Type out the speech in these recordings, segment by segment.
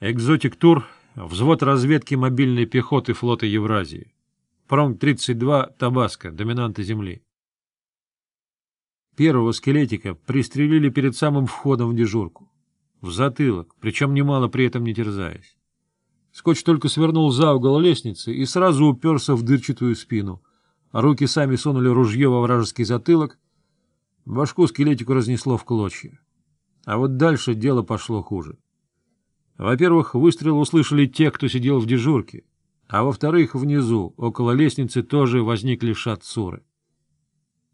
Экзотик Тур, взвод разведки мобильной пехоты флота Евразии. Пронг-32 Табаско, доминанта земли. Первого скелетика пристрелили перед самым входом в дежурку. В затылок, причем немало при этом не терзаясь. Скотч только свернул за угол лестницы и сразу уперся в дырчатую спину. а Руки сами сунули ружье во вражеский затылок. Башку скелетику разнесло в клочья. А вот дальше дело пошло хуже. Во-первых, выстрел услышали те, кто сидел в дежурке, а во-вторых, внизу, около лестницы, тоже возникли шатсуры.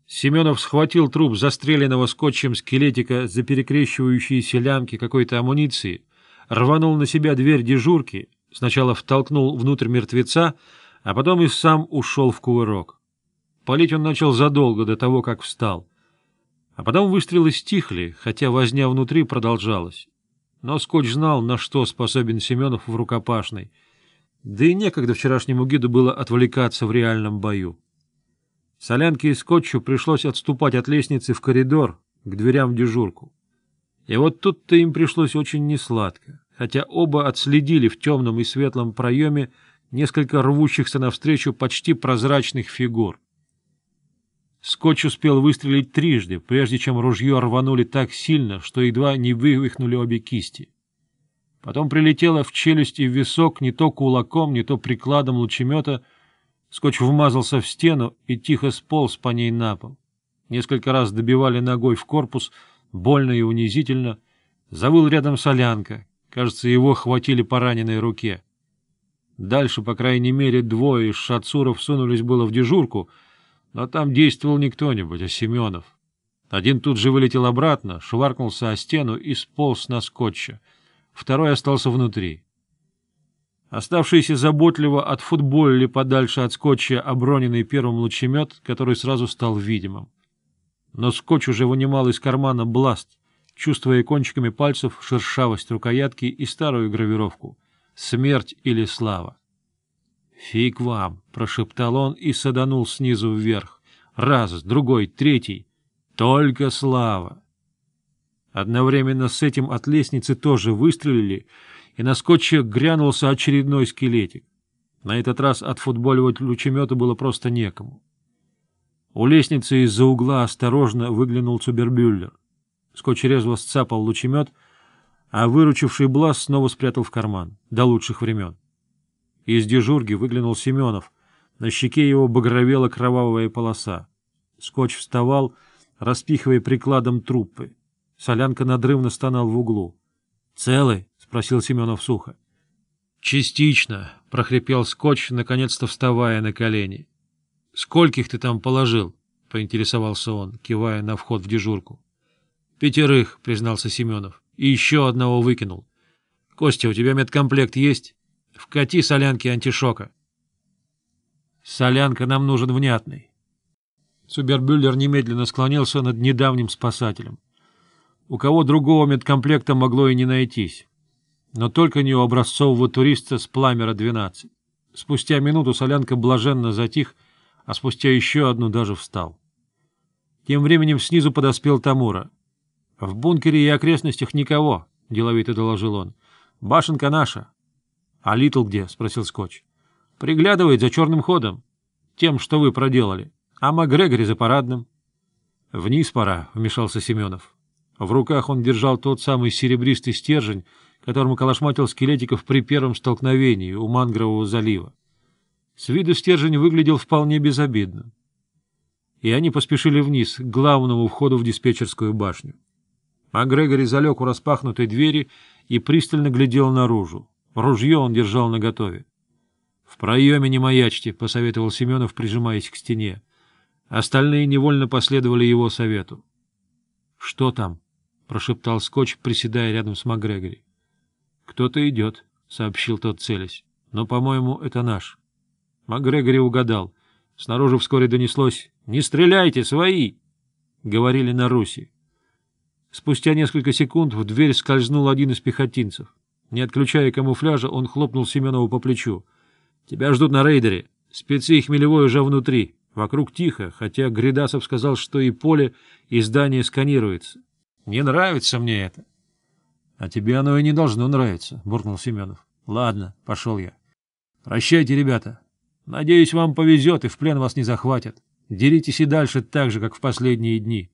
Семенов схватил труп застреленного скотчем скелетика за перекрещивающиеся лямки какой-то амуниции, рванул на себя дверь дежурки, сначала втолкнул внутрь мертвеца, а потом и сам ушел в кувырок. Палить он начал задолго до того, как встал. А потом выстрелы стихли, хотя возня внутри продолжалась но Скотч знал, на что способен Семенов в рукопашной. Да и некогда вчерашнему гиду было отвлекаться в реальном бою. Солянке и Скотчу пришлось отступать от лестницы в коридор, к дверям в дежурку. И вот тут-то им пришлось очень несладко, хотя оба отследили в темном и светлом проеме несколько рвущихся навстречу почти прозрачных фигур. Скотч успел выстрелить трижды, прежде чем ружье рванули так сильно, что едва не вывихнули обе кисти. Потом прилетело в челюсть и в висок не то кулаком, не то прикладом лучемета. Скотч вмазался в стену и тихо сполз по ней на пол. Несколько раз добивали ногой в корпус, больно и унизительно. Завыл рядом солянка. Кажется, его хватили по раненой руке. Дальше, по крайней мере, двое из шацуров сунулись было в дежурку — но там действовал не кто-нибудь, а Семенов. Один тут же вылетел обратно, шваркнулся о стену и сполз на скотче. Второй остался внутри. Оставшиеся заботливо от футболили подальше от скотча оброненный первым лучемет, который сразу стал видимым. Но скотч уже вынимал из кармана бласт, чувствуя кончиками пальцев шершавость рукоятки и старую гравировку «Смерть или слава». «Фиг вам!» — прошептал он и саданул снизу вверх. Раз, другой, третий. Только слава! Одновременно с этим от лестницы тоже выстрелили, и на скотче грянулся очередной скелетик. На этот раз от отфутболивать лучемета было просто некому. У лестницы из-за угла осторожно выглянул Цубербюллер. Скотч резво сцапал лучемет, а выручивший Блас снова спрятал в карман до лучших времен. Из дежурги выглянул Семенов. На щеке его багровела кровавая полоса. Скотч вставал, распихивая прикладом трупы. Солянка надрывно стонал в углу. «Целый?» — спросил Семенов сухо. «Частично», — прохрипел Скотч, наконец-то вставая на колени. «Скольких ты там положил?» — поинтересовался он, кивая на вход в дежурку. «Пятерых», — признался Семенов. «И еще одного выкинул. Костя, у тебя медкомплект есть?» Вкати солянки антишока. Солянка нам нужен внятный. Субербюллер немедленно склонился над недавним спасателем. У кого другого медкомплекта могло и не найтись. Но только не у образцового туриста с Пламера-12. Спустя минуту солянка блаженно затих, а спустя еще одну даже встал. Тем временем снизу подоспел Тамура. — В бункере и окрестностях никого, — деловито доложил он. — Башенка наша. — А Литл где? — спросил Скотч. — Приглядывает за черным ходом, тем, что вы проделали, а МакГрегори за парадным. — Вниз пора, — вмешался Семенов. В руках он держал тот самый серебристый стержень, которым колошматил скелетиков при первом столкновении у Мангрового залива. С виду стержень выглядел вполне безобидно. И они поспешили вниз, к главному входу в диспетчерскую башню. А Грегори залег у распахнутой двери и пристально глядел наружу. Ружье он держал наготове. — В проеме не маячьте, — посоветовал Семенов, прижимаясь к стене. Остальные невольно последовали его совету. — Что там? — прошептал Скотч, приседая рядом с МакГрегори. — Кто-то идет, — сообщил тот, целясь. — Но, по-моему, это наш. МакГрегори угадал. Снаружи вскоре донеслось «Не стреляйте, свои!» — говорили на Руси. Спустя несколько секунд в дверь скользнул один из пехотинцев. Не отключая камуфляжа, он хлопнул Семенову по плечу. — Тебя ждут на рейдере. Спецы и Хмелевой уже внутри. Вокруг тихо, хотя Гридасов сказал, что и поле, и здание сканируется. Не нравится мне это. — А тебе оно и не должно нравиться, — буркнул Семенов. — Ладно, пошел я. — Прощайте, ребята. Надеюсь, вам повезет и в плен вас не захватят. Деритесь и дальше так же, как в последние дни. —